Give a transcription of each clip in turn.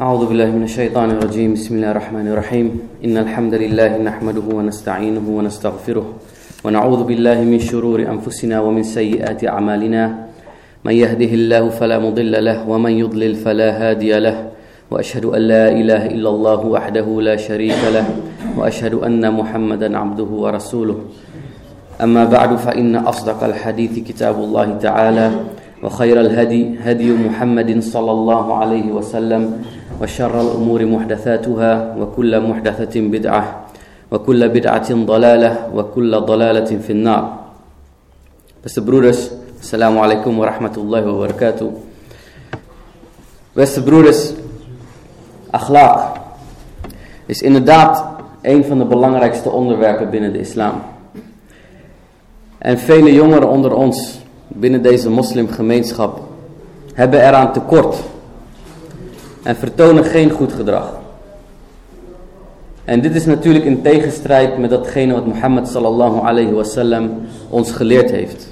أعوذ بالله من الشيطان الرجيم. بسم الله الرحمن الرحيم. إن الحمد لله نحمده ونستعينه ونستغفره ونعوذ بالله من شرور أنفسنا ومن سيئات أعمالنا. من يهده الله فلا مضل له ومن يضلل فلا هادي له. وأشهد أن لا إله إلا الله وحده لا شريك له. وأشهد أن محمدا عبده ورسوله. أما بعد فإن أصدق الحديث كتاب الله تعالى وخير الهدي هدي محمد صلى الله عليه وسلم. وشر الأمور محدثاتها وكل محدثة بدعة وكل بدعة ضلالة وكل ضلالة في النار Beste broeders, assalamu alaikum wa rahmatullahi wa barakatuh. Beste broeders, akhlaq is inderdaad een van de belangrijkste onderwerpen binnen de islam. En vele jongeren onder ons, binnen deze moslimgemeenschap, hebben eraan tekort en vertonen geen goed gedrag. En dit is natuurlijk in tegenstrijd met datgene wat Mohammed sallallahu alayhi wasallam ons geleerd heeft.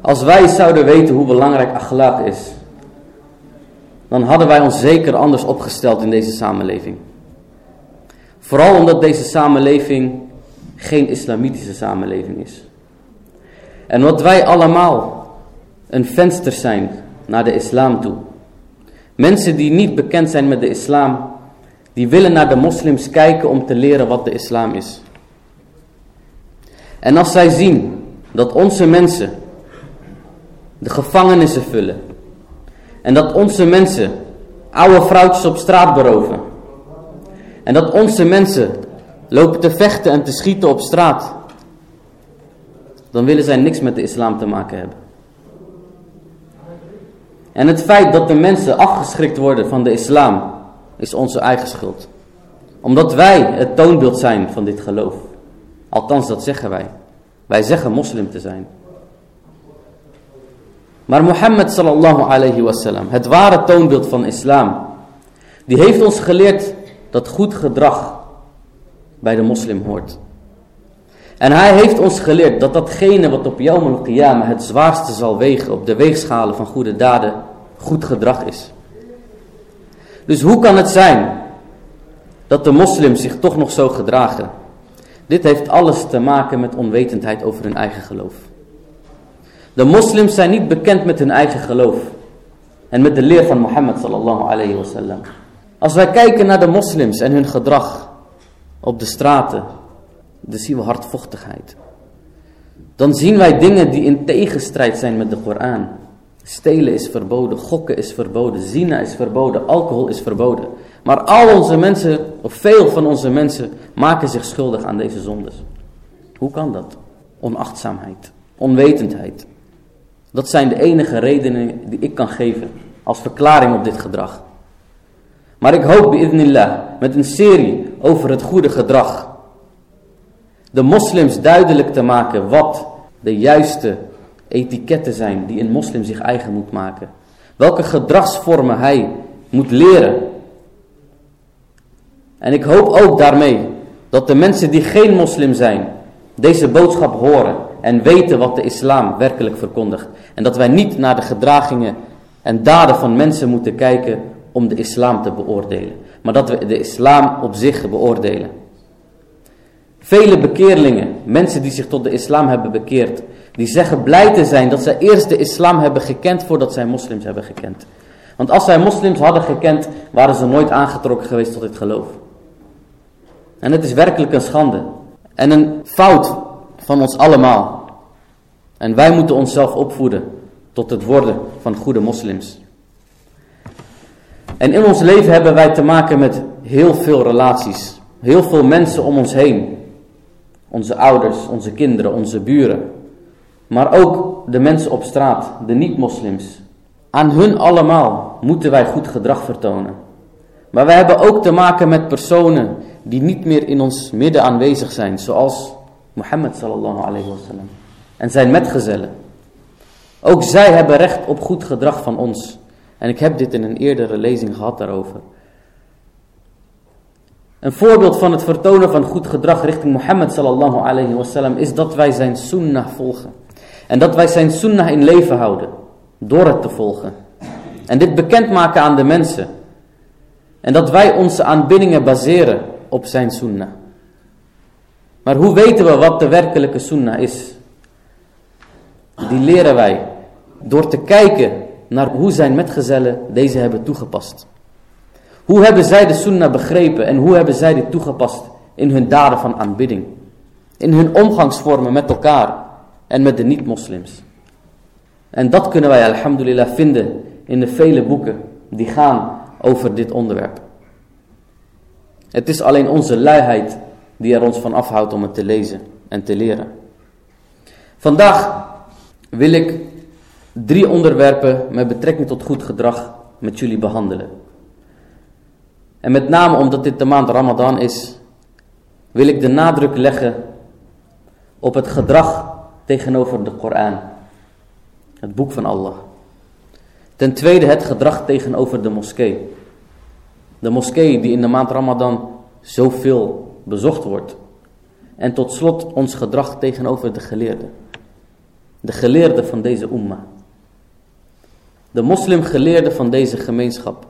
Als wij zouden weten hoe belangrijk akhlaq is, dan hadden wij ons zeker anders opgesteld in deze samenleving. Vooral omdat deze samenleving geen islamitische samenleving is. En wat wij allemaal een venster zijn naar de islam toe. Mensen die niet bekend zijn met de islam, die willen naar de moslims kijken om te leren wat de islam is. En als zij zien dat onze mensen de gevangenissen vullen. En dat onze mensen oude vrouwtjes op straat beroven. En dat onze mensen lopen te vechten en te schieten op straat. Dan willen zij niks met de islam te maken hebben. En het feit dat de mensen afgeschrikt worden van de islam is onze eigen schuld. Omdat wij het toonbeeld zijn van dit geloof. Althans, dat zeggen wij. Wij zeggen moslim te zijn. Maar Mohammed sallallahu alayhi wasallam, het ware toonbeeld van islam, die heeft ons geleerd dat goed gedrag bij de moslim hoort. En hij heeft ons geleerd dat datgene wat op Yawm al-Qiyamah het zwaarste zal wegen op de weegschalen van goede daden, goed gedrag is. Dus hoe kan het zijn dat de moslims zich toch nog zo gedragen? Dit heeft alles te maken met onwetendheid over hun eigen geloof. De moslims zijn niet bekend met hun eigen geloof en met de leer van Mohammed sallallahu alayhi wasallam. Als wij kijken naar de moslims en hun gedrag op de straten, dan zien we hardvochtigheid. Dan zien wij dingen die in tegenstrijd zijn met de Koran. Stelen is verboden, gokken is verboden, zina is verboden, alcohol is verboden. Maar al onze mensen, of veel van onze mensen, maken zich schuldig aan deze zondes. Hoe kan dat? Onachtzaamheid, onwetendheid. Dat zijn de enige redenen die ik kan geven als verklaring op dit gedrag. Maar ik hoop bi'idnillah met een serie over het goede gedrag. De moslims duidelijk te maken wat de juiste etiketten zijn die een moslim zich eigen moet maken. Welke gedragsvormen hij moet leren. En ik hoop ook daarmee dat de mensen die geen moslim zijn deze boodschap horen en weten wat de islam werkelijk verkondigt. En dat wij niet naar de gedragingen en daden van mensen moeten kijken om de islam te beoordelen. Maar dat we de islam op zich beoordelen. Vele bekeerlingen, mensen die zich tot de islam hebben bekeerd, die zeggen blij te zijn dat zij eerst de islam hebben gekend voordat zij moslims hebben gekend. Want als zij moslims hadden gekend, waren ze nooit aangetrokken geweest tot dit geloof. En het is werkelijk een schande. En een fout van ons allemaal. En wij moeten onszelf opvoeden tot het worden van goede moslims. En in ons leven hebben wij te maken met heel veel relaties. Heel veel mensen om ons heen. Onze ouders, onze kinderen, onze buren. Maar ook de mensen op straat, de niet-moslims. Aan hun allemaal moeten wij goed gedrag vertonen. Maar wij hebben ook te maken met personen die niet meer in ons midden aanwezig zijn. Zoals Mohammed sallallahu alayhi wasallam. En zijn metgezellen. Ook zij hebben recht op goed gedrag van ons. En ik heb dit in een eerdere lezing gehad daarover. Een voorbeeld van het vertonen van goed gedrag richting Mohammed sallallahu alayhi wasallam is dat wij zijn sunnah volgen. En dat wij zijn sunnah in leven houden. Door het te volgen. En dit bekendmaken aan de mensen. En dat wij onze aanbiddingen baseren op zijn sunnah. Maar hoe weten we wat de werkelijke sunnah is? Die leren wij door te kijken naar hoe zijn metgezellen deze hebben toegepast. Hoe hebben zij de sunnah begrepen en hoe hebben zij dit toegepast in hun daden van aanbidding? In hun omgangsvormen met elkaar en met de niet-moslims. En dat kunnen wij alhamdulillah vinden in de vele boeken die gaan over dit onderwerp. Het is alleen onze luiheid die er ons van afhoudt om het te lezen en te leren. Vandaag wil ik drie onderwerpen met betrekking tot goed gedrag met jullie behandelen. En met name omdat dit de maand Ramadan is, wil ik de nadruk leggen op het gedrag tegenover de Koran. Het boek van Allah. Ten tweede het gedrag tegenover de moskee. De moskee die in de maand Ramadan zoveel bezocht wordt. En tot slot ons gedrag tegenover de geleerden. De geleerden van deze umma. De moslimgeleerden van deze gemeenschap.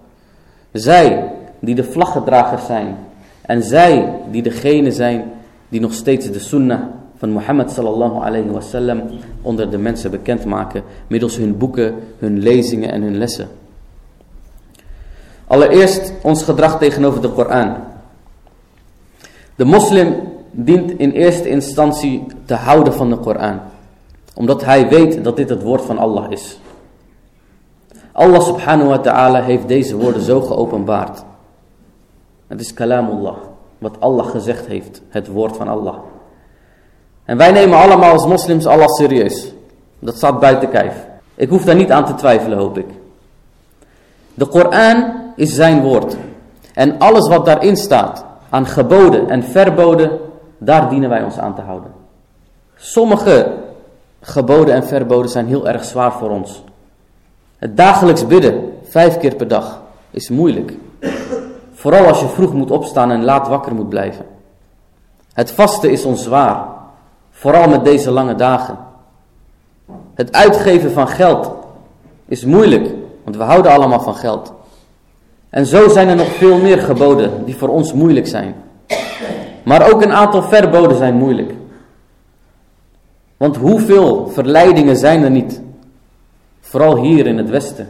Zij die de vlaggedragers zijn. En zij die degene zijn die nog steeds de sunnah van Mohammed sallallahu alayhi wasallam onder de mensen bekendmaken middels hun boeken, hun lezingen en hun lessen. Allereerst ons gedrag tegenover de Koran. De moslim dient in eerste instantie te houden van de Koran. Omdat hij weet dat dit het woord van Allah is. Allah subhanahu wa ta'ala heeft deze woorden zo geopenbaard. Het is kalamullah. Wat Allah gezegd heeft. Het woord van Allah. En wij nemen allemaal als moslims Allah serieus. Dat staat buiten kijf. Ik hoef daar niet aan te twijfelen, hoop ik. De Koran is zijn woord. En alles wat daarin staat, aan geboden en verboden, daar dienen wij ons aan te houden. Sommige geboden en verboden zijn heel erg zwaar voor ons. Het dagelijks bidden, vijf keer per dag, is moeilijk. Vooral als je vroeg moet opstaan en laat wakker moet blijven. Het vasten is ons zwaar. Vooral met deze lange dagen. Het uitgeven van geld is moeilijk, want we houden allemaal van geld. En zo zijn er nog veel meer geboden die voor ons moeilijk zijn. Maar ook een aantal verboden zijn moeilijk. Want hoeveel verleidingen zijn er niet? Vooral hier in het Westen.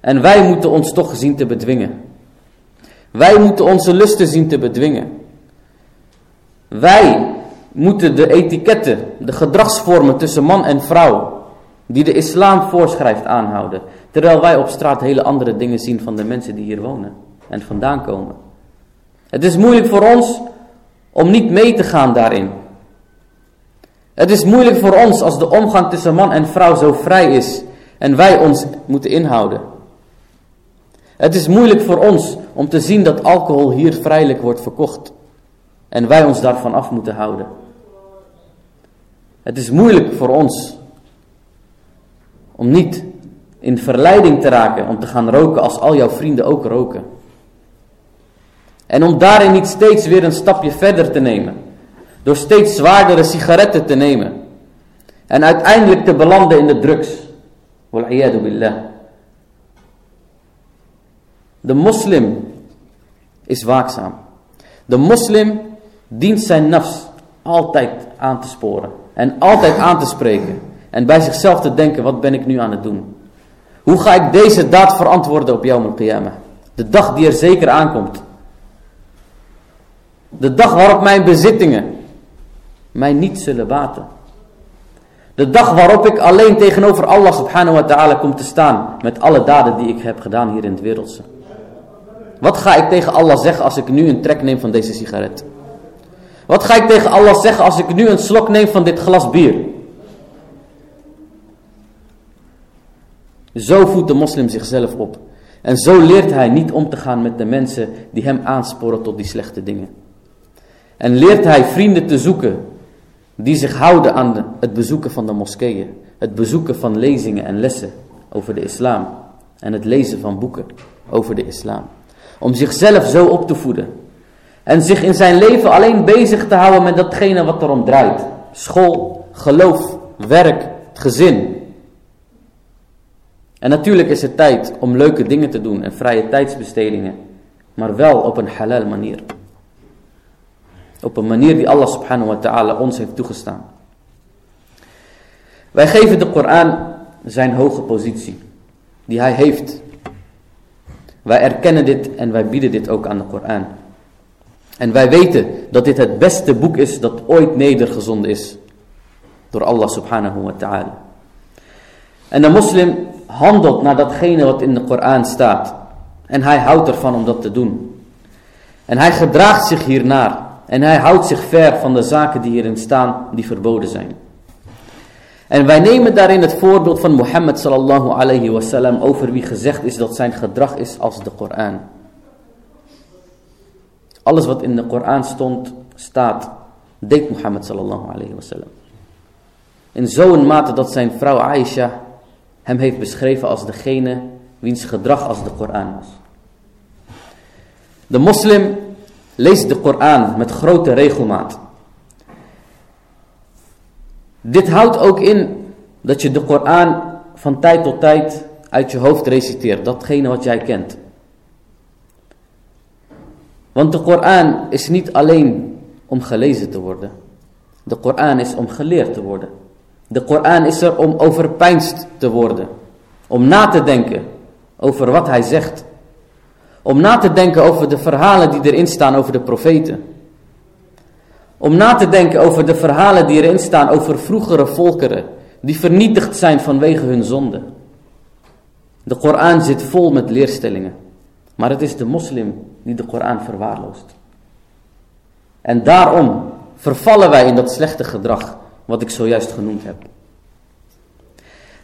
En wij moeten ons toch zien te bedwingen. Wij moeten onze lusten zien te bedwingen. Wij moeten de etiketten, de gedragsvormen tussen man en vrouw, die de islam voorschrijft, aanhouden. Terwijl wij op straat hele andere dingen zien van de mensen die hier wonen en vandaan komen. Het is moeilijk voor ons om niet mee te gaan daarin. Het is moeilijk voor ons als de omgang tussen man en vrouw zo vrij is en wij ons moeten inhouden. Het is moeilijk voor ons om te zien dat alcohol hier vrijelijk wordt verkocht en wij ons daarvan af moeten houden. Het is moeilijk voor ons om niet in verleiding te raken om te gaan roken als al jouw vrienden ook roken. En om daarin niet steeds weer een stapje verder te nemen. Door steeds zwaardere sigaretten te nemen. En uiteindelijk te belanden in de drugs. Billah. De moslim is waakzaam. De moslim dient zijn nafs altijd aan te sporen. En altijd aan te spreken. En bij zichzelf te denken, wat ben ik nu aan het doen? Hoe ga ik deze daad verantwoorden op jouw qiyamah? De dag die er zeker aankomt. De dag waarop mijn bezittingen mij niet zullen baten. De dag waarop ik alleen tegenover Allah subhanahu wa ta'ala kom te staan met alle daden die ik heb gedaan hier in het wereldse. Wat ga ik tegen Allah zeggen als ik nu een trek neem van deze sigaret? Wat ga ik tegen Allah zeggen als ik nu een slok neem van dit glas bier? Zo voedt de moslim zichzelf op. En zo leert hij niet om te gaan met de mensen die hem aansporen tot die slechte dingen. En leert hij vrienden te zoeken die zich houden aan het bezoeken van de moskeeën. Het bezoeken van lezingen en lessen over de islam. En het lezen van boeken over de islam. Om zichzelf zo op te voeden. En zich in zijn leven alleen bezig te houden met datgene wat erom draait. School, geloof, werk, gezin. En natuurlijk is het tijd om leuke dingen te doen en vrije tijdsbestedingen, maar wel op een halal manier. Op een manier die Allah subhanahu wa ta'ala ons heeft toegestaan. Wij geven de Koran zijn hoge positie, die hij heeft. Wij erkennen dit en wij bieden dit ook aan de Koran. En wij weten dat dit het beste boek is dat ooit nedergezonden is door Allah subhanahu wa ta'ala. En de moslim handelt naar datgene wat in de Koran staat. En hij houdt ervan om dat te doen. En hij gedraagt zich hiernaar. En hij houdt zich ver van de zaken die hierin staan die verboden zijn. En wij nemen daarin het voorbeeld van Mohammed sallallahu alayhi wasallam over wie gezegd is dat zijn gedrag is als de Koran. Alles wat in de Koran stond, staat, deed Mohammed sallallahu alayhi wasallam. In zo'n mate dat zijn vrouw Aisha hem heeft beschreven als degene wiens gedrag als de Koran was. De moslim leest de Koran met grote regelmaat. Dit houdt ook in dat je de Koran van tijd tot tijd uit je hoofd reciteert, datgene wat jij kent. Want de Koran is niet alleen om gelezen te worden. De Koran is om geleerd te worden. De Koran is er om overpeinst te worden. Om na te denken over wat hij zegt. Om na te denken over de verhalen die erin staan over de profeten. Om na te denken over de verhalen die erin staan over vroegere volkeren. Die vernietigd zijn vanwege hun zonde. De Koran zit vol met leerstellingen. Maar het is de moslim die de Koran verwaarloost. En daarom vervallen wij in dat slechte gedrag wat ik zojuist genoemd heb.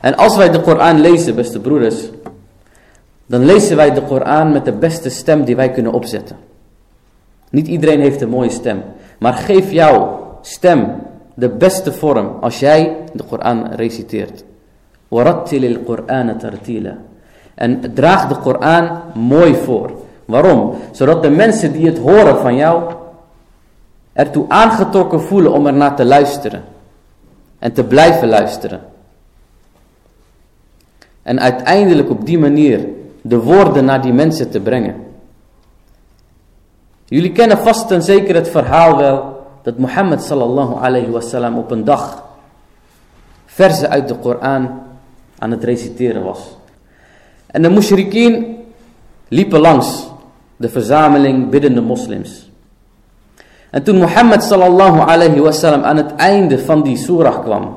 En als wij de Koran lezen, beste broeders, dan lezen wij de Koran met de beste stem die wij kunnen opzetten. Niet iedereen heeft een mooie stem, maar geef jouw stem de beste vorm als jij de Koran reciteert. وَرَتِّلِ الْقُرْآنَ تَرْتِيلًا En draag de Koran mooi voor. Waarom? Zodat de mensen die het horen van jou ertoe aangetrokken voelen om ernaar te luisteren en te blijven luisteren. En uiteindelijk op die manier de woorden naar die mensen te brengen. Jullie kennen vast en zeker het verhaal wel dat Mohammed sallallahu alayhi wasallam op een dag verzen uit de Koran aan het reciteren was. En de mushrikeen liepen langs de verzameling biddende moslims. En toen Mohammed sallallahu alayhi wasallam aan het einde van die surah kwam,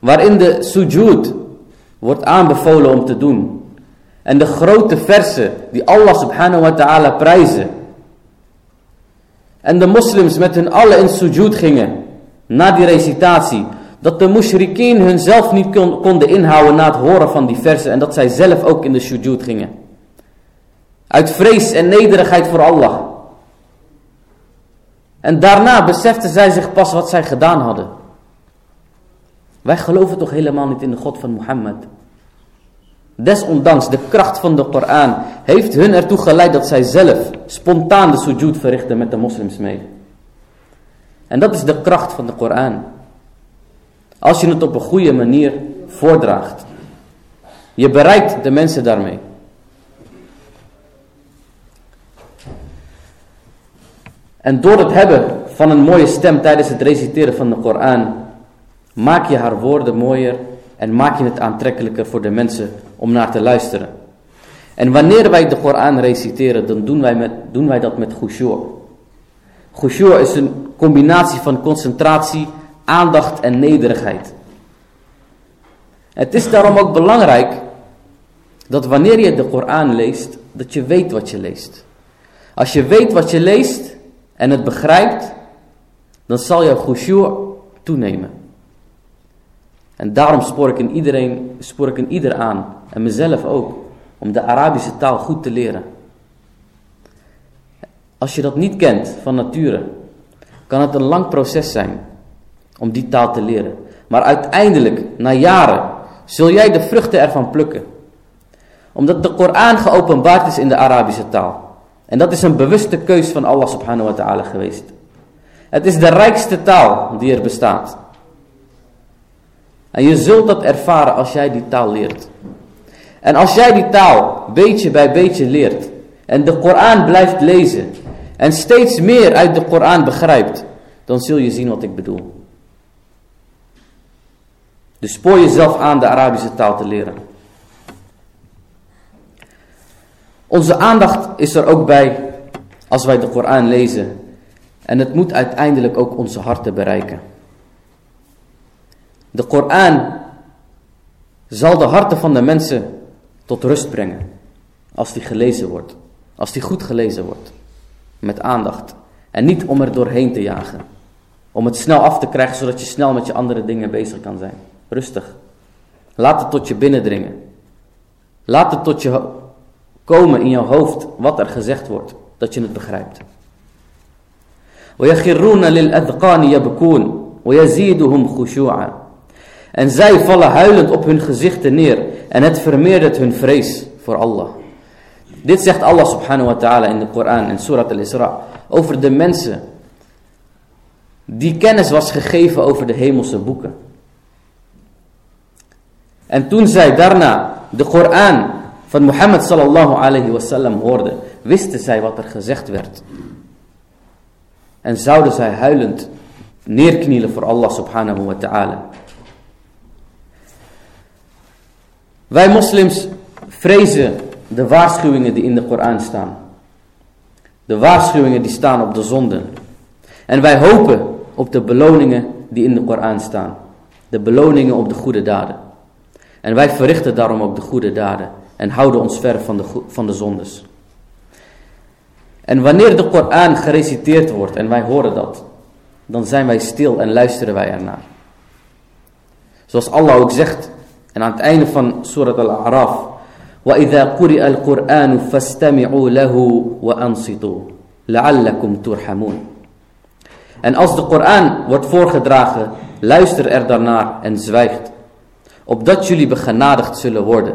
waarin de sujud wordt aanbevolen om te doen, en de grote versen die Allah subhanahu wa ta'ala prijzen, en de moslims met hun allen in sujud gingen, na die recitatie, dat de mushrikeen hunzelf niet konden inhouden na het horen van die versen, en dat zij zelf ook in de sujud gingen. Uit vrees en nederigheid voor Allah. En daarna beseften zij zich pas wat zij gedaan hadden. Wij geloven toch helemaal niet in de God van Mohammed. Desondanks de kracht van de Koran heeft hun ertoe geleid dat zij zelf spontaan de sujud verrichten met de moslims mee. En dat is de kracht van de Koran. Als je het op een goede manier voordraagt. Je bereikt de mensen daarmee. En door het hebben van een mooie stem tijdens het reciteren van de Koran, maak je haar woorden mooier en maak je het aantrekkelijker voor de mensen om naar te luisteren. En wanneer wij de Koran reciteren, dan doen wij, met, doen wij dat met khushu'. Khushu' is een combinatie van concentratie, aandacht en nederigheid. Het is daarom ook belangrijk dat wanneer je de Koran leest, dat je weet wat je leest. Als je weet wat je leest, en het begrijpt, dan zal jouw khushu' toenemen. En daarom spoor ik, in iedereen, spoor ik in ieder aan, en mezelf ook, om de Arabische taal goed te leren. Als je dat niet kent van nature, kan het een lang proces zijn om die taal te leren. Maar uiteindelijk, na jaren, zul jij de vruchten ervan plukken. Omdat de Koran geopenbaard is in de Arabische taal. En dat is een bewuste keus van Allah subhanahu wa ta'ala geweest. Het is de rijkste taal die er bestaat. En je zult dat ervaren als jij die taal leert. En als jij die taal beetje bij beetje leert en de Koran blijft lezen en steeds meer uit de Koran begrijpt, dan zul je zien wat ik bedoel. Dus spoor jezelf aan de Arabische taal te leren. Onze aandacht is er ook bij als wij de Koran lezen. En het moet uiteindelijk ook onze harten bereiken. De Koran zal de harten van de mensen tot rust brengen. Als die gelezen wordt. Als die goed gelezen wordt. Met aandacht. En niet om er doorheen te jagen. Om het snel af te krijgen zodat je snel met je andere dingen bezig kan zijn. Rustig. Laat het tot je binnendringen. Laat het tot je komen in jouw hoofd wat er gezegd wordt, dat je het begrijpt. En zij vallen huilend op hun gezichten neer en het vermeerdert hun vrees voor Allah. Dit zegt Allah subhanahu wa ta'ala in de Koran en Surat al-Isra over de mensen die kennis was gegeven over de hemelse boeken. En toen zij daarna de Koran van Mohammed sallallahu alayhi wasallam hoorden, wisten zij wat er gezegd werd. En zouden zij huilend neerknielen voor Allah subhanahu wa ta'ala. Wij moslims vrezen de waarschuwingen die in de Koran staan. De waarschuwingen die staan op de zonden. En wij hopen op de beloningen die in de Koran staan. De beloningen op de goede daden. En wij verrichten daarom ook de goede daden En houden ons ver van de, van de zondes. En wanneer de Koran gereciteerd wordt en wij horen dat. Dan zijn wij stil en luisteren wij ernaar. Zoals Allah ook zegt. En aan het einde van Surat al-A'raf. وَإِذَا قُرِئَ الْقُرْآنُ فَاسْتَمِعُوا لَهُ وَأَنصِتُوا لَعَلَّكُمْ تُرْحَمُونَ En als de Koran wordt voorgedragen, luister er daarnaar en zwijgt. Opdat jullie begenadigd zullen worden.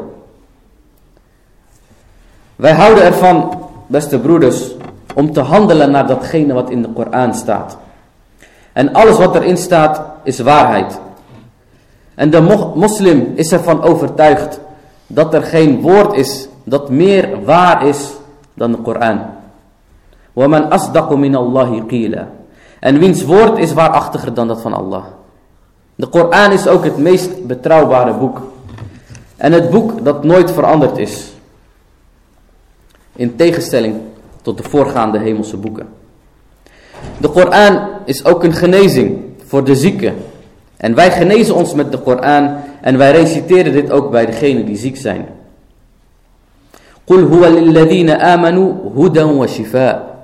Wij houden ervan, beste broeders, om te handelen naar datgene wat in de Koran staat. En alles wat erin staat is waarheid. En de moslim is ervan overtuigd dat er geen woord is dat meer waar is dan de Koran. وَمَنْ أَصْدَقُ مِنَ اللَّهِ قِيلًا En wiens woord is waarachtiger dan dat van Allah. De Koran is ook het meest betrouwbare boek. En het boek dat nooit veranderd is. In tegenstelling tot de voorgaande hemelse boeken. De Koran is ook een genezing voor de zieken. En wij genezen ons met de Koran en wij reciteren dit ook bij degenen die ziek zijn. قُلْ هُوَ لِلَّذِينَ آمَنُوا هُدًى وَشِفَاء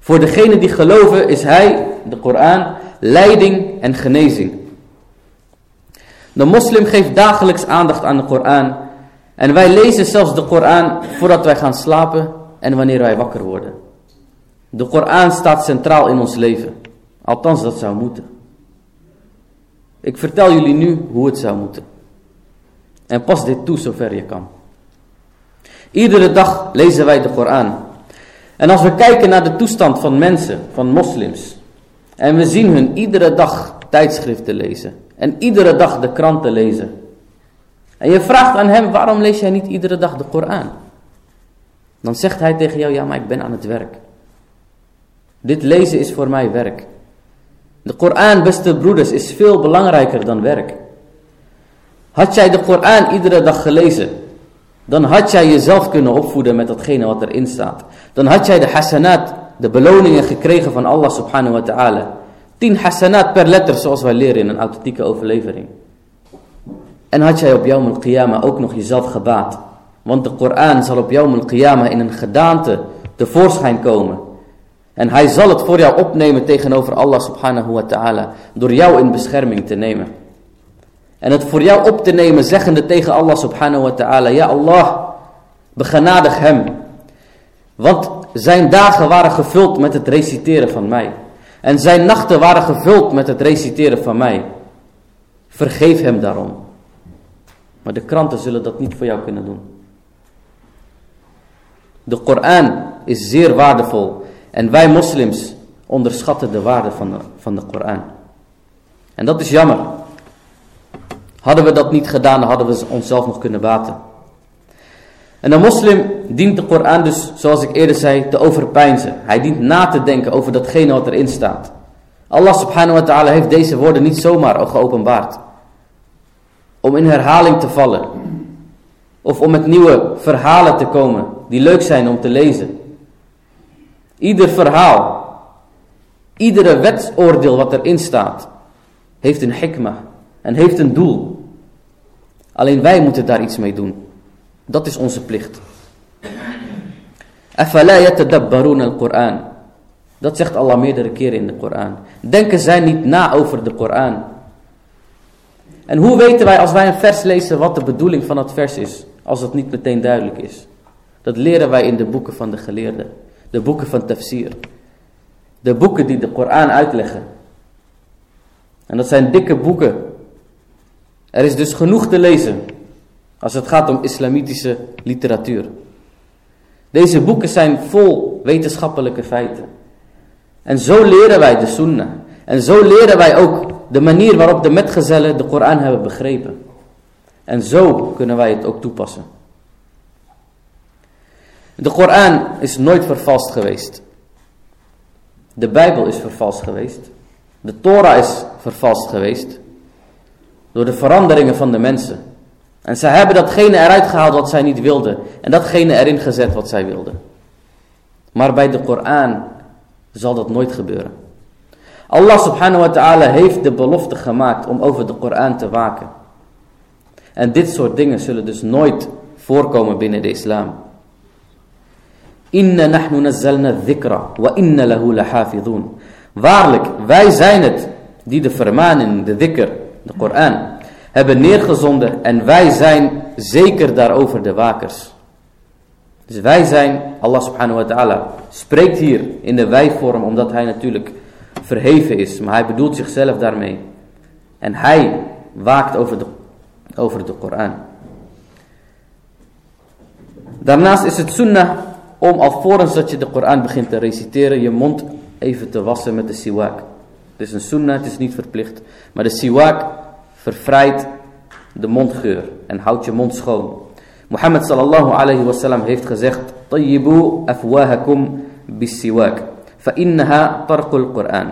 Voor degenen die geloven is hij, de Koran, leiding en genezing. De moslim geeft dagelijks aandacht aan de Koran. en wij lezen zelfs de Koran voordat wij gaan slapen en wanneer wij wakker worden. De Koran staat centraal in ons leven. Althans, dat zou moeten. Ik vertel jullie nu hoe het zou moeten. En pas dit toe zover je kan. Iedere dag lezen wij de Koran. En als we kijken naar de toestand van mensen, van moslims. En we zien hun iedere dag tijdschriften lezen. En iedere dag de kranten lezen. En je vraagt aan hem, waarom lees jij niet iedere dag de Koran? Dan zegt hij tegen jou, ja maar ik ben aan het werk. Dit lezen is voor mij werk. De Koran, beste broeders, is veel belangrijker dan werk. Had jij de Koran iedere dag gelezen, dan had jij jezelf kunnen opvoeden met datgene wat erin staat. Dan had jij de hasanat, de beloningen gekregen van Allah subhanahu wa ta'ala. Tien hasanat per letter, zoals wij leren in een authentieke overlevering. En had jij op Yawm al-Qiyamah ook nog jezelf gebaat. Want de Koran zal op Yawm al-Qiyamah in een gedaante tevoorschijn komen. En hij zal het voor jou opnemen tegenover Allah subhanahu wa ta'ala. Door jou in bescherming te nemen. En het voor jou op te nemen zeggende tegen Allah subhanahu wa ta'ala. Ja Allah, begenadig hem. Want zijn dagen waren gevuld met het reciteren van mij. En zijn nachten waren gevuld met het reciteren van mij. Vergeef hem daarom. Maar de kranten zullen dat niet voor jou kunnen doen. De Koran is zeer waardevol. En wij moslims onderschatten de waarde van de, van de Koran. En dat is jammer. Hadden we dat niet gedaan, hadden we onszelf nog kunnen baten. En de moslim dient de Koran dus, zoals ik eerder zei, te overpeinzen. Hij dient na te denken over datgene wat erin staat. Allah subhanahu wa ta'ala heeft deze woorden niet zomaar geopenbaard. Om in herhaling te vallen. Of om met nieuwe verhalen te komen die leuk zijn om te lezen. Ieder verhaal, iedere wetsoordeel wat erin staat, heeft een hikmah en heeft een doel. Alleen wij moeten daar iets mee doen. Dat is onze plicht. Al-Quran. Dat zegt Allah meerdere keren in de Koran. Denken zij niet na over de Koran. En hoe weten wij als wij een vers lezen wat de bedoeling van dat vers is? Als het niet meteen duidelijk is. Dat leren wij in de boeken van de geleerden. De boeken van tafsir. De boeken die de Koran uitleggen. En dat zijn dikke boeken. Er is dus genoeg te lezen. Als het gaat om islamitische literatuur. Deze boeken zijn vol wetenschappelijke feiten. En zo leren wij de sunnah. En zo leren wij ook de manier waarop de metgezellen de Koran hebben begrepen. En zo kunnen wij het ook toepassen. De Koran is nooit vervalst geweest. De Bijbel is vervalst geweest. De Torah is vervalst geweest. Door de veranderingen van de mensen. En zij hebben datgene eruit gehaald wat zij niet wilden. En datgene erin gezet wat zij wilden. Maar bij de Koran zal dat nooit gebeuren. Allah subhanahu wa ta'ala heeft de belofte gemaakt om over de Koran te waken. En dit soort dingen zullen dus nooit voorkomen binnen de islam. Inna nahnu nazzalna dhikra wa inna lahu lahafidhun. Waarlijk, wij zijn het die de vermaning, de dhikr, de Koran, hebben neergezonden en wij zijn zeker daarover de wakers. Dus wij zijn, Allah subhanahu wa ta'ala, spreekt hier in de wijvorm omdat hij natuurlijk verheven is, maar hij bedoelt zichzelf daarmee. En hij waakt over de, over de Koran. Daarnaast is het sunnah om alvorens dat je de Koran begint te reciteren, je mond even te wassen met de siwak. Het is een sunnah, het is niet verplicht. Maar de siwak vervrijdt de mondgeur en houdt je mond schoon. Mohammed sallallahu alayhi wa sallam heeft gezegd: "Tayyibu afwahakum bis-siwak, fa innaha tarqul Qur'an."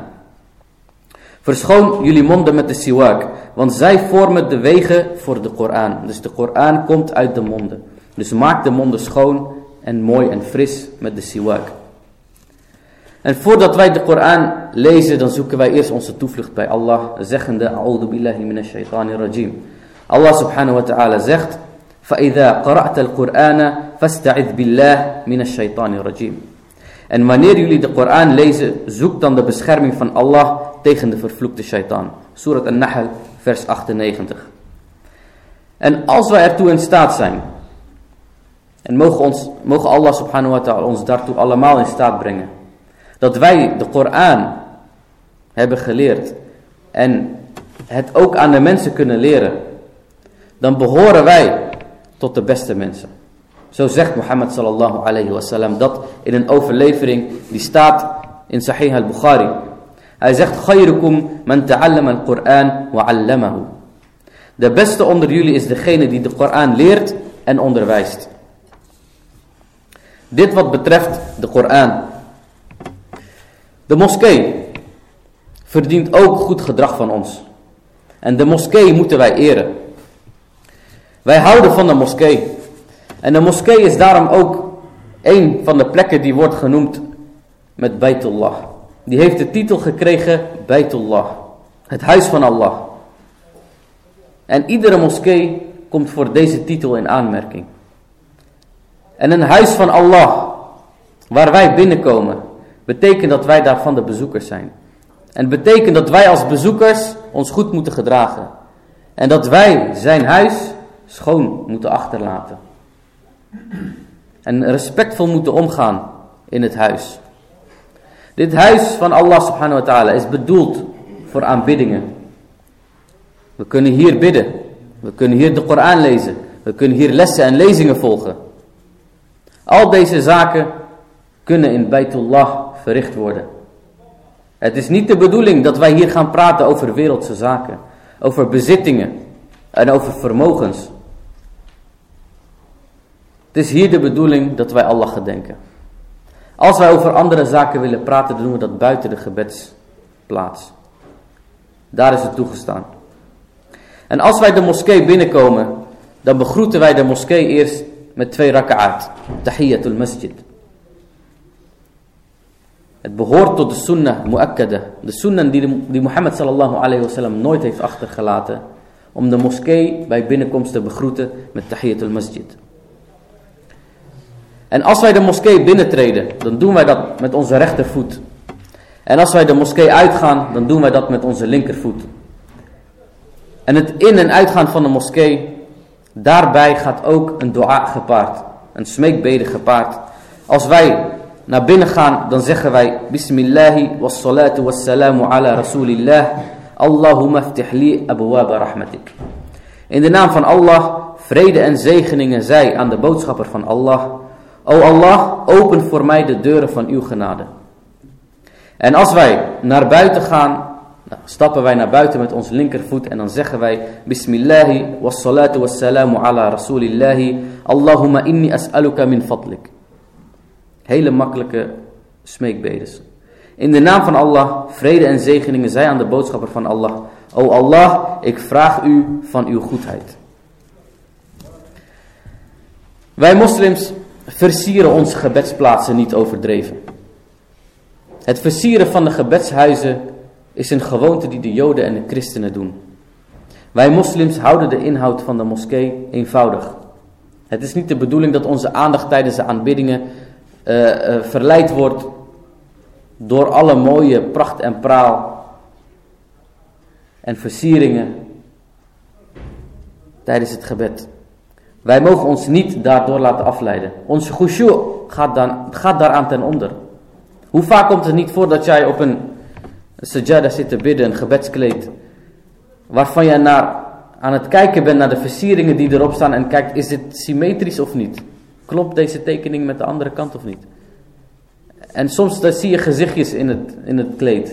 Verschoon jullie monden met de siwak, want zij vormen de wegen voor de Koran. Dus de Koran komt uit de monden. Dus maak de monden schoon en mooi en fris met de siwak. En voordat wij de Koran lezen, dan zoeken wij eerst onze toevlucht bij Allah, zeggende, A'udhu billahi minash shaitanir rajim. Allah subhanahu wa ta'ala zegt, فَإِذَا قَرَأْتَ الْقُرْآنَ فَاسْتَعِذْ بِاللَّهِ مِنَ الشَّيْطَانِ الرَّجِيمِ En wanneer jullie de Koran lezen, zoek dan de bescherming van Allah tegen de vervloekte shaitaan. Surat An-Nahl, vers 98. En als wij ertoe in staat zijn, en mogen, ons, mogen Allah subhanahu wa ta'ala ons daartoe allemaal in staat brengen, dat wij de Koran hebben geleerd en het ook aan de mensen kunnen leren, dan behoren wij tot de beste mensen. Zo zegt Mohammed sallallahu alayhi wasallam dat in een overlevering die staat in Sahih al-Bukhari. Hij zegt, Khayrukum man al-Qur'an wa 'allamahu. De beste onder jullie is degene die de Koran leert en onderwijst. Dit wat betreft de Koran. De moskee verdient ook goed gedrag van ons. En de moskee moeten wij eren. Wij houden van de moskee. En de moskee is daarom ook een van de plekken die wordt genoemd met Baitullah. Die heeft de titel gekregen Baitullah. Het huis van Allah. En iedere moskee komt voor deze titel in aanmerking. En een huis van Allah, waar wij binnenkomen, betekent dat wij daarvan de bezoekers zijn. En betekent dat wij als bezoekers ons goed moeten gedragen. En dat wij zijn huis schoon moeten achterlaten. En respectvol moeten omgaan in het huis. Dit huis van Allah subhanahu wa ta'ala is bedoeld voor aanbiddingen. We kunnen hier bidden. We kunnen hier de Koran lezen. We kunnen hier lessen en lezingen volgen. Al deze zaken kunnen in Baitullah verricht worden. Het is niet de bedoeling dat wij hier gaan praten over wereldse zaken. Over bezittingen en over vermogens. Het is hier de bedoeling dat wij Allah gedenken. Als wij over andere zaken willen praten, dan doen we dat buiten de gebedsplaats. Daar is het toegestaan. En als wij de moskee binnenkomen, dan begroeten wij de moskee eerst met twee raka'at. Tahiyatul masjid. Het behoort tot de sunnah mu'akkada. De sunnah die, die Mohammed sallallahu alayhi wasallam nooit heeft achtergelaten. Om de moskee bij binnenkomst te begroeten met tahiyatul masjid. En als wij de moskee binnentreden, dan doen wij dat met onze rechtervoet. En als wij de moskee uitgaan, dan doen wij dat met onze linkervoet. En het in- en uitgaan van de moskee, daarbij gaat ook een dua gepaard. Een smeekbede gepaard. Als wij naar binnen gaan, dan zeggen wij Bismillahi wassalatu wassalamu ala rasulillah. Allahumma ftih li abwaba rahmatik. In de naam van Allah, vrede en zegeningen zij aan de boodschapper van Allah. O Allah, open voor mij de deuren van uw genade. En als wij naar buiten gaan, stappen wij naar buiten met onze linkervoet en dan zeggen wij Bismillahi wassalatu wassalamu ala rasulillahi Allahumma inni as'aluka min fadlik. Hele makkelijke smeekbedes. In de naam van Allah, vrede en zegeningen zij aan de boodschapper van Allah. O Allah, ik vraag u van uw goedheid. Wij moslims versieren onze gebedsplaatsen niet overdreven. Het versieren van de gebedshuizen is een gewoonte die de joden en de christenen doen. Wij moslims houden de inhoud van de moskee eenvoudig. Het is niet de bedoeling dat onze aandacht tijdens de aanbiddingen uh, uh, verleid wordt door alle mooie pracht en praal en versieringen tijdens het gebed. Wij mogen ons niet daardoor laten afleiden. Onze khushu gaat, dan, gaat daaraan ten onder. Hoe vaak komt het niet voor dat jij op een sajada zit te bidden, een gebedskleed, waarvan jij naar, aan het kijken bent naar de versieringen die erop staan en kijkt, is dit symmetrisch of niet? Klopt deze tekening met de andere kant of niet? En soms dan zie je gezichtjes in het, in het kleed.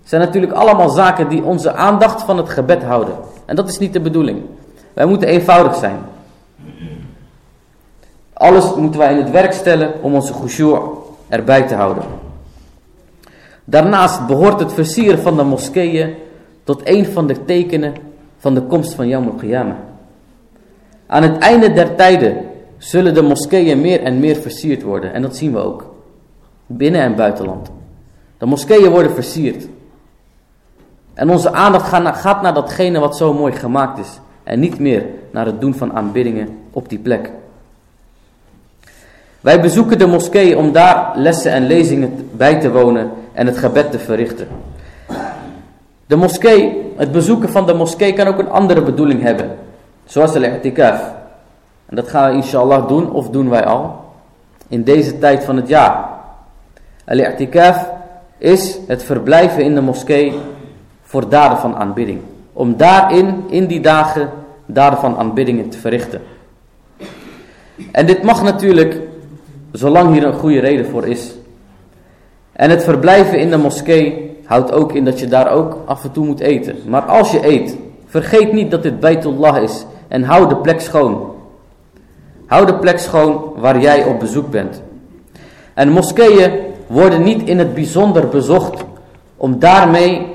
Het zijn natuurlijk allemaal zaken die onze aandacht van het gebed houden. En dat is niet de bedoeling. Wij moeten eenvoudig zijn. Alles moeten wij in het werk stellen om onze khushu' erbij te houden. Daarnaast behoort het versieren van de moskeeën tot een van de tekenen van de komst van Yawm al-Qiyamah. Aan het einde der tijden zullen de moskeeën meer en meer versierd worden. En dat zien we ook. Binnen- en buitenland. De moskeeën worden versierd. En onze aandacht gaat naar datgene wat zo mooi gemaakt is. En niet meer naar het doen van aanbiddingen op die plek. Wij bezoeken de moskee om daar lessen en lezingen bij te wonen en het gebed te verrichten. De moskee, het bezoeken van de moskee kan ook een andere bedoeling hebben. Zoals de i'tikaf. En dat gaan we inshallah doen, of doen wij al, in deze tijd van het jaar. Al-i'tikaf is het verblijven in de moskee voor daden van aanbidding. Om daarin, in die dagen, daden van aanbiddingen te verrichten. En dit mag natuurlijk, zolang hier een goede reden voor is. En het verblijven in de moskee houdt ook in dat je daar ook af en toe moet eten. Maar als je eet, vergeet niet dat dit Baitullah is. En hou de plek schoon. Hou de plek schoon waar jij op bezoek bent. En moskeeën worden niet in het bijzonder bezocht om daarmee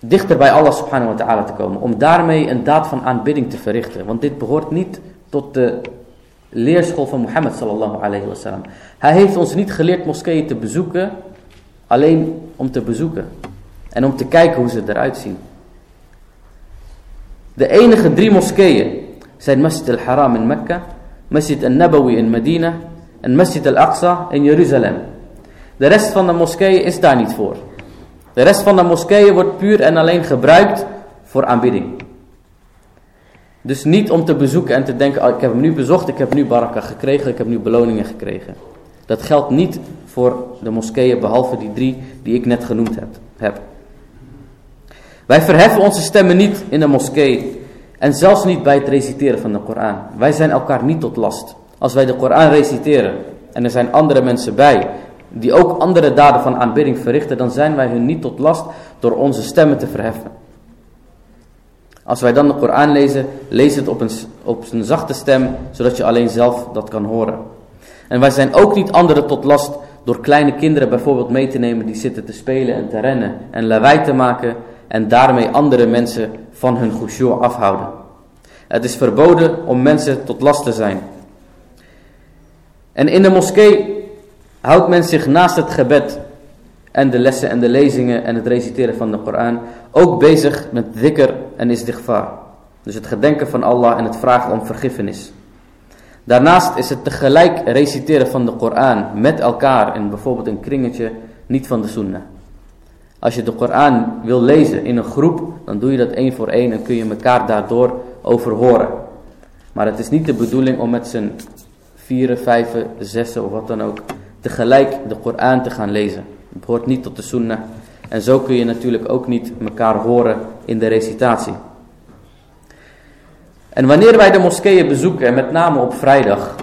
dichter bij Allah subhanahu wa ta'ala te komen. Om daarmee een daad van aanbidding te verrichten. Want dit behoort niet tot de leerschool van Mohammed sallallahu alayhi wa sallam. Hij heeft ons niet geleerd moskeeën te bezoeken, alleen om te bezoeken. En om te kijken hoe ze eruit zien. De enige drie moskeeën zijn Masjid al-Haram in Mekka, Masjid al-Nabawi in Medina en Masjid al-Aqsa in Jeruzalem. De rest van de moskeeën is daar niet voor. De rest van de moskeeën wordt puur en alleen gebruikt voor aanbidding. Dus niet om te bezoeken en te denken, oh, ik heb hem nu bezocht, ik heb nu baraka gekregen, ik heb nu beloningen gekregen. Dat geldt niet voor de moskeeën, behalve die drie die ik net genoemd heb. Wij verheffen onze stemmen niet in de moskee en zelfs niet bij het reciteren van de Koran. Wij zijn elkaar niet tot last. Als wij de Koran reciteren en er zijn andere mensen bij die ook andere daden van aanbidding verrichten, dan zijn wij hun niet tot last door onze stemmen te verheffen. Als wij dan de Koran lezen, lees het op een, op een zachte stem, zodat je alleen zelf dat kan horen. En wij zijn ook niet anderen tot last door kleine kinderen bijvoorbeeld mee te nemen die zitten te spelen en te rennen en lawaai te maken en daarmee andere mensen van hun khushu' afhouden. Het is verboden om mensen tot last te zijn. En in de moskee houdt men zich naast het gebed en de lessen en de lezingen en het reciteren van de Koran ook bezig met dhikr en istighfar. Dus het gedenken van Allah en het vragen om vergiffenis. Daarnaast is het tegelijk reciteren van de Koran met elkaar in bijvoorbeeld een kringetje niet van de sunnah. Als je de Koran wil lezen in een groep, dan doe je dat één voor één en kun je elkaar daardoor overhoren. Maar het is niet de bedoeling om met z'n vieren, vijven, zessen of wat dan ook tegelijk de Koran te gaan lezen. Het hoort niet tot de sunnah. En zo kun je natuurlijk ook niet elkaar horen in de recitatie. En wanneer wij de moskeeën bezoeken, en met name op vrijdag,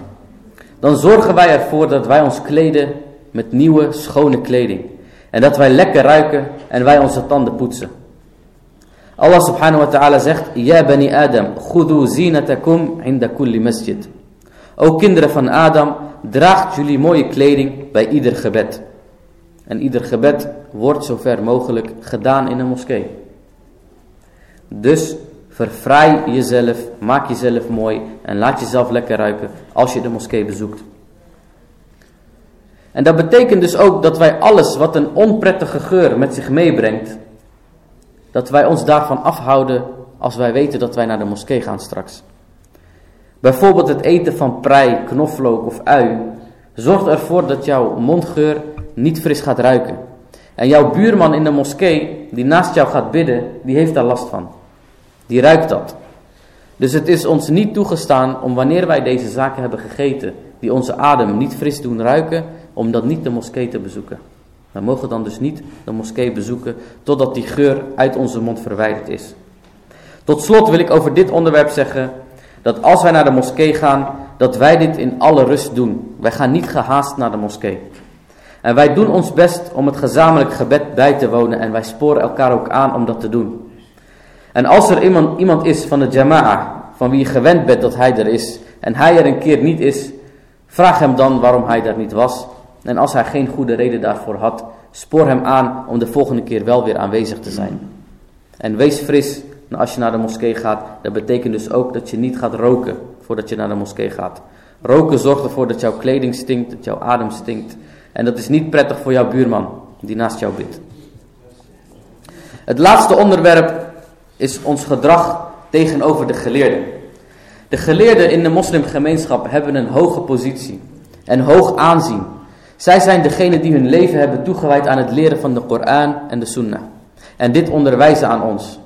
dan zorgen wij ervoor dat wij ons kleden met nieuwe, schone kleding. En dat wij lekker ruiken en wij onze tanden poetsen. Allah subhanahu wa ta'ala zegt, Ja bani Adam, khudu zinatakum inda kulli masjid. O kinderen van Adam, draagt jullie mooie kleding bij ieder gebed. En ieder gebed wordt zo ver mogelijk gedaan in een moskee. Dus verfraai jezelf, maak jezelf mooi en laat jezelf lekker ruiken als je de moskee bezoekt. En dat betekent dus ook dat wij alles wat een onprettige geur met zich meebrengt, dat wij ons daarvan afhouden als wij weten dat wij naar de moskee gaan straks. Bijvoorbeeld het eten van prei, knoflook of ui zorgt ervoor dat jouw mondgeur niet fris gaat ruiken. En jouw buurman in de moskee, die naast jou gaat bidden, die heeft daar last van. Die ruikt dat. Dus het is ons niet toegestaan om wanneer wij deze zaken hebben gegeten, die onze adem niet fris doen ruiken, om dat niet de moskee te bezoeken. We mogen dan dus niet de moskee bezoeken totdat die geur uit onze mond verwijderd is. Tot slot wil ik over dit onderwerp zeggen dat als wij naar de moskee gaan, dat wij dit in alle rust doen. Wij gaan niet gehaast naar de moskee. En wij doen ons best om het gezamenlijk gebed bij te wonen en wij sporen elkaar ook aan om dat te doen. En als er iemand, iemand is van de jama'a, van wie je gewend bent dat hij er is, en hij er een keer niet is, vraag hem dan waarom hij daar niet was. En als hij geen goede reden daarvoor had, spoor hem aan om de volgende keer wel weer aanwezig te zijn. En wees fris als je naar de moskee gaat. Dat betekent dus ook dat je niet gaat roken voordat je naar de moskee gaat. Roken zorgt ervoor dat jouw kleding stinkt, dat jouw adem stinkt. En dat is niet prettig voor jouw buurman die naast jou bidt. Het laatste onderwerp is ons gedrag tegenover de geleerden. De geleerden in de moslimgemeenschap hebben een hoge positie en hoog aanzien. Zij zijn degene die hun leven hebben toegewijd aan het leren van de Koran en de Sunnah. En dit onderwijzen aan ons.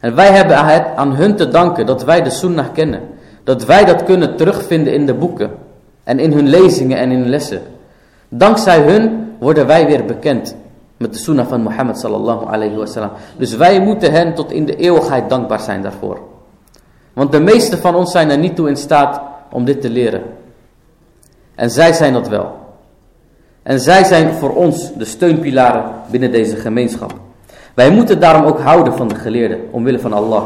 En wij hebben het aan hun te danken dat wij de Sunnah kennen. Dat wij dat kunnen terugvinden in de boeken. En in hun lezingen en in lessen. Dankzij hun worden wij weer bekend met de sunnah van Mohammed sallallahu alayhi wasallam. Dus wij moeten hen tot in de eeuwigheid dankbaar zijn daarvoor. Want de meeste van ons zijn er niet toe in staat om dit te leren. En zij zijn dat wel. En zij zijn voor ons de steunpilaren binnen deze gemeenschap. Wij moeten daarom ook houden van de geleerden, omwille van Allah.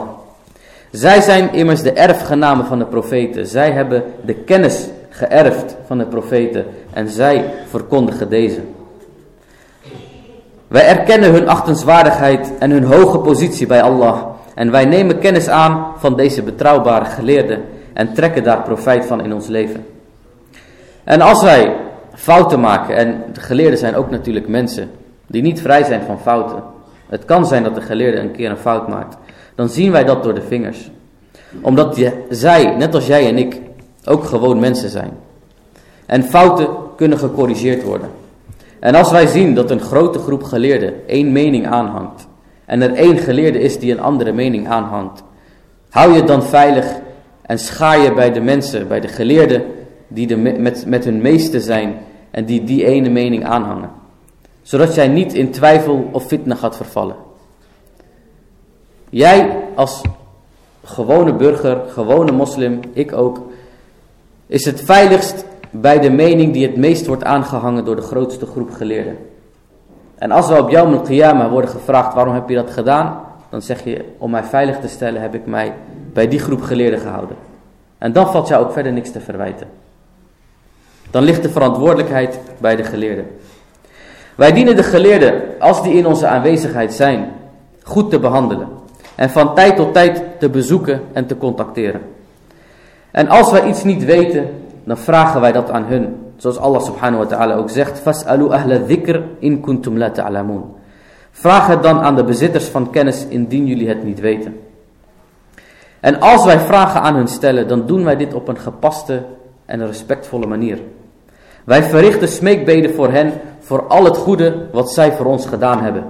Zij zijn immers de erfgenamen van de profeten. Zij hebben de kennis geërfd van de profeten en zij verkondigen deze. Wij erkennen hun achtenswaardigheid en hun hoge positie bij Allah. En wij nemen kennis aan van deze betrouwbare geleerden en trekken daar profijt van in ons leven. En als wij fouten maken, en de geleerden zijn ook natuurlijk mensen die niet vrij zijn van fouten. Het kan zijn dat de geleerde een keer een fout maakt. Dan zien wij dat door de vingers. Omdat zij, net als jij en ik, ook gewoon mensen zijn. En fouten kunnen gecorrigeerd worden. En als wij zien dat een grote groep geleerden één mening aanhangt. En er één geleerde is die een andere mening aanhangt. Hou je dan veilig en schaar je bij de mensen, bij de geleerden die de, met, met hun meeste zijn en die die ene mening aanhangen. Zodat jij niet in twijfel of fitna gaat vervallen. Jij als gewone burger, gewone moslim, ik ook, is het veiligst bij de mening die het meest wordt aangehangen door de grootste groep geleerden. En als we op jouw qiyamah worden gevraagd waarom heb je dat gedaan, dan zeg je, om mij veilig te stellen heb ik mij bij die groep geleerden gehouden. En dan valt jou ook verder niks te verwijten. Dan ligt de verantwoordelijkheid bij de geleerden. Wij dienen de geleerden, als die in onze aanwezigheid zijn, goed te behandelen. En van tijd tot tijd te bezoeken en te contacteren. En als wij iets niet weten, dan vragen wij dat aan hun. Zoals Allah subhanahu wa ta'ala ook zegt. Fas'alu. Vraag het dan aan de bezitters van kennis indien jullie het niet weten. En als wij vragen aan hun stellen, dan doen wij dit op een gepaste en respectvolle manier. Wij verrichten smeekbeden voor hen, voor al het goede wat zij voor ons gedaan hebben.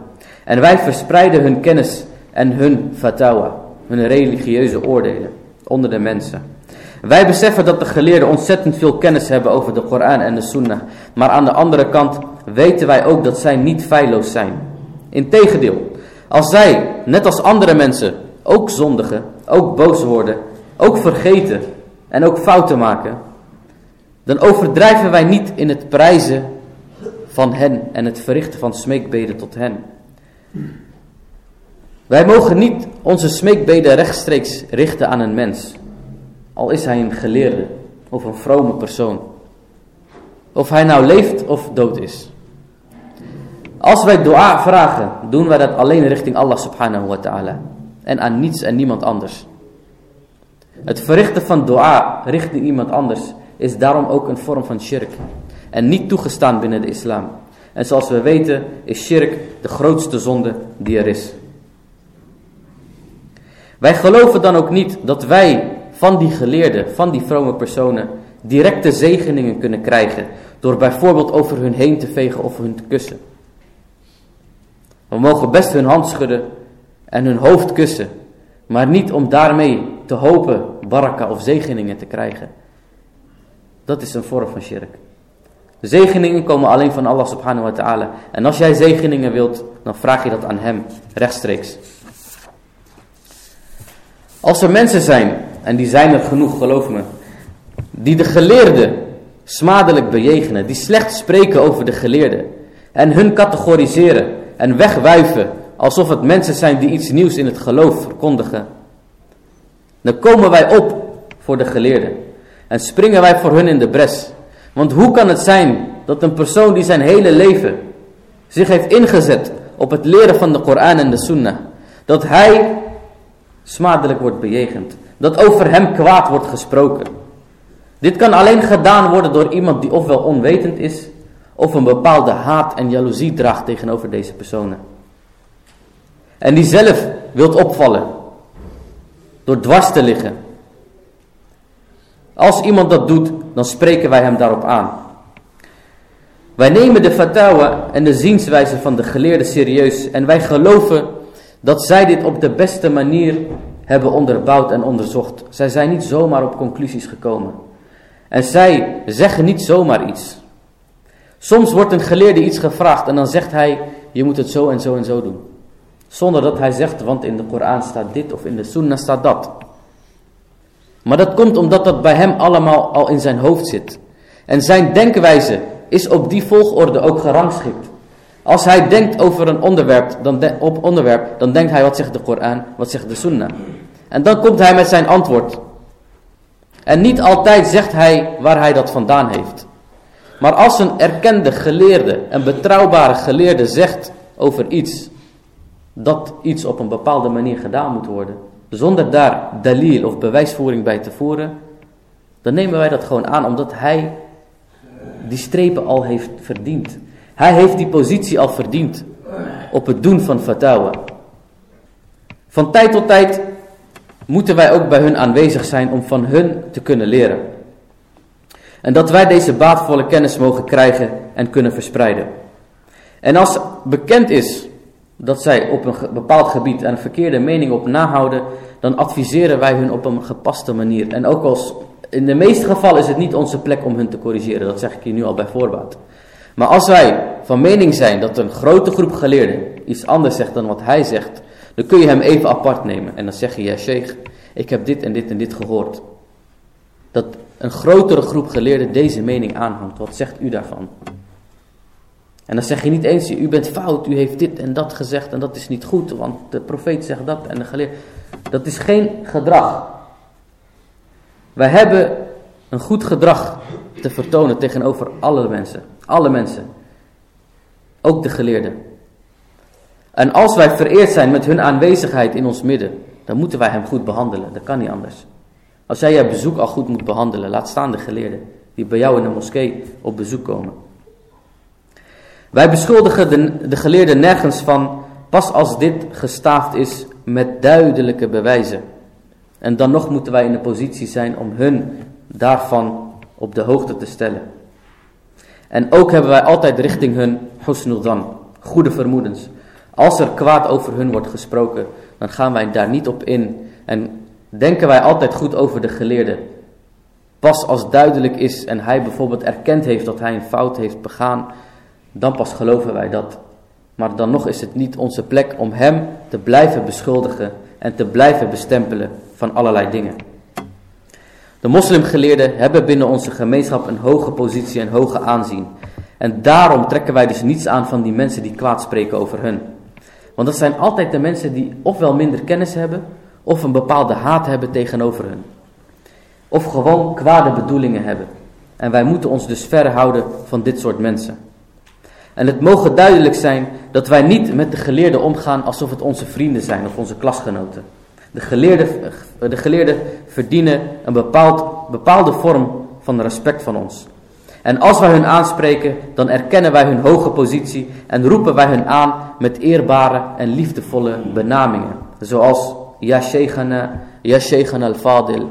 En wij verspreiden hun kennis en hun fatawa, hun religieuze oordelen, onder de mensen. Wij beseffen dat de geleerden ontzettend veel kennis hebben over de Koran en de Sunnah. Maar aan de andere kant weten wij ook dat zij niet feilloos zijn. Integendeel, als zij, net als andere mensen, ook zondigen, ook boos worden, ook vergeten en ook fouten maken, dan overdrijven wij niet in het prijzen van hen en het verrichten van smeekbeden tot hen. Wij mogen niet onze smeekbeden rechtstreeks richten aan een mens, al is hij een geleerde of een vrome persoon. Of hij nou leeft of dood is. Als wij dua vragen, doen wij dat alleen richting Allah subhanahu wa ta'ala. En aan niets en niemand anders. Het verrichten van dua richting iemand anders is daarom ook een vorm van shirk. En niet toegestaan binnen de islam. En zoals we weten is shirk de grootste zonde die er is. Wij geloven dan ook niet dat wij van die geleerden, van die vrome personen, directe zegeningen kunnen krijgen. Door bijvoorbeeld over hun heen te vegen of hun te kussen. We mogen best hun hand schudden en hun hoofd kussen. Maar niet om daarmee te hopen baraka of zegeningen te krijgen. Dat is een vorm van shirk. Zegeningen komen alleen van Allah subhanahu wa ta'ala. En als jij zegeningen wilt, dan vraag je dat aan hem rechtstreeks. Als er mensen zijn, en die zijn er genoeg, geloof me, die de geleerden smadelijk bejegenen, die slecht spreken over de geleerden en hun categoriseren en wegwuiven alsof het mensen zijn die iets nieuws in het geloof verkondigen, dan komen wij op voor de geleerden en springen wij voor hun in de bres. Want hoe kan het zijn dat een persoon die zijn hele leven zich heeft ingezet op het leren van de Koran en de Sunnah, dat hij smadelijk wordt bejegend. Dat over hem kwaad wordt gesproken. Dit kan alleen gedaan worden door iemand die ofwel onwetend is, of een bepaalde haat en jaloezie draagt tegenover deze personen. En die zelf wilt opvallen, door dwars te liggen. Als iemand dat doet, dan spreken wij hem daarop aan. Wij nemen de fatwa en de zienswijze van de geleerden serieus en wij geloven dat zij dit op de beste manier hebben onderbouwd en onderzocht. Zij zijn niet zomaar op conclusies gekomen. En zij zeggen niet zomaar iets. Soms wordt een geleerde iets gevraagd en dan zegt hij, je moet het zo en zo en zo doen. Zonder dat hij zegt, want in de Koran staat dit of in de Sunnah staat dat. Maar dat komt omdat dat bij hem allemaal al in zijn hoofd zit. En zijn denkwijze is op die volgorde ook gerangschikt. Als hij denkt over een onderwerp, dan op onderwerp, dan denkt hij wat zegt de Koran, wat zegt de Sunnah. En dan komt hij met zijn antwoord. En niet altijd zegt hij waar hij dat vandaan heeft. Maar als een erkende geleerde, een betrouwbare geleerde zegt over iets, dat iets op een bepaalde manier gedaan moet worden, zonder daar dalil of bewijsvoering bij te voeren, dan nemen wij dat gewoon aan omdat hij die strepen al heeft verdiend. Hij heeft die positie al verdiend op het doen van fatwa. Van tijd tot tijd moeten wij ook bij hun aanwezig zijn om van hun te kunnen leren. En dat wij deze baatvolle kennis mogen krijgen en kunnen verspreiden. En als bekend is dat zij op een bepaald gebied een verkeerde mening op nahouden, dan adviseren wij hun op een gepaste manier. En ook als in de meeste gevallen is het niet onze plek om hun te corrigeren, dat zeg ik hier nu al bij voorbaat. Maar als wij van mening zijn dat een grote groep geleerden iets anders zegt dan wat hij zegt, dan kun je hem even apart nemen. En dan zeg je, ja sheikh, ik heb dit en dit en dit gehoord. Dat een grotere groep geleerden deze mening aanhangt. Wat zegt u daarvan? En dan zeg je niet eens, u bent fout, u heeft dit en dat gezegd en dat is niet goed, want de profeet zegt dat en de geleerde. Dat is geen gedrag. Wij hebben een goed gedrag te vertonen tegenover alle mensen. Alle mensen. Ook de geleerden. En als wij vereerd zijn met hun aanwezigheid in ons midden, dan moeten wij hem goed behandelen. Dat kan niet anders. Als jij je bezoek al goed moet behandelen, laat staan de geleerden die bij jou in de moskee op bezoek komen. Wij beschuldigen de, de geleerden nergens van, pas als dit gestaafd is met duidelijke bewijzen. En dan nog moeten wij in de positie zijn om hun daarvan op de hoogte te stellen. En ook hebben wij altijd richting hun husnul dan, goede vermoedens. Als er kwaad over hun wordt gesproken, dan gaan wij daar niet op in. En denken wij altijd goed over de geleerde. Pas als duidelijk is en hij bijvoorbeeld erkend heeft dat hij een fout heeft begaan, dan pas geloven wij dat. Maar dan nog is het niet onze plek om hem te blijven beschuldigen en te blijven bestempelen van allerlei dingen. De moslimgeleerden hebben binnen onze gemeenschap een hoge positie en hoge aanzien. En daarom trekken wij dus niets aan van die mensen die kwaad spreken over hun. Want dat zijn altijd de mensen die ofwel minder kennis hebben, of een bepaalde haat hebben tegenover hun. Of gewoon kwade bedoelingen hebben. En wij moeten ons dus verhouden van dit soort mensen. En het mogen duidelijk zijn dat wij niet met de geleerden omgaan alsof het onze vrienden zijn of onze klasgenoten. De geleerden, de geleerden verdienen een bepaald, bepaalde vorm van respect van ons. En als wij hun aanspreken, dan erkennen wij hun hoge positie en roepen wij hun aan met eerbare en liefdevolle benamingen. Zoals Ja Sheikhana, Ja Sheikhana al-Fadil,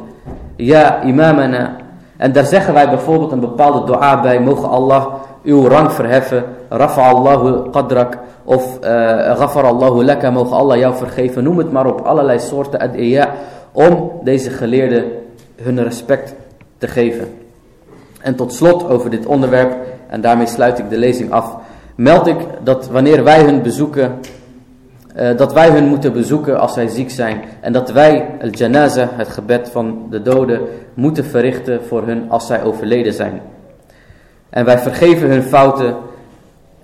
Ja Imamana. En daar zeggen wij bijvoorbeeld een bepaalde dua bij, mogen Allah uw rang verheffen, Rafa Allahu qadrak, of uh, Ghafar Allahu laka, mogen Allah jou vergeven, noem het maar op, allerlei soorten adiya, om deze geleerden hun respect te geven. En tot slot over dit onderwerp, en daarmee sluit ik de lezing af, meld ik dat wanneer wij hun bezoeken, uh, dat wij hun moeten bezoeken als zij ziek zijn. En dat wij al janaza, het gebed van de doden, moeten verrichten voor hun als zij overleden zijn. En wij vergeven hun fouten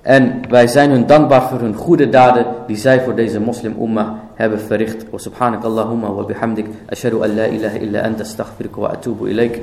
en wij zijn hun dankbaar voor hun goede daden die zij voor deze moslim umma hebben verricht. Wa subhanak Allahumma wa bihamdik ashhadu an la ilaha illa anta astaghfiruka wa atubu ilaik.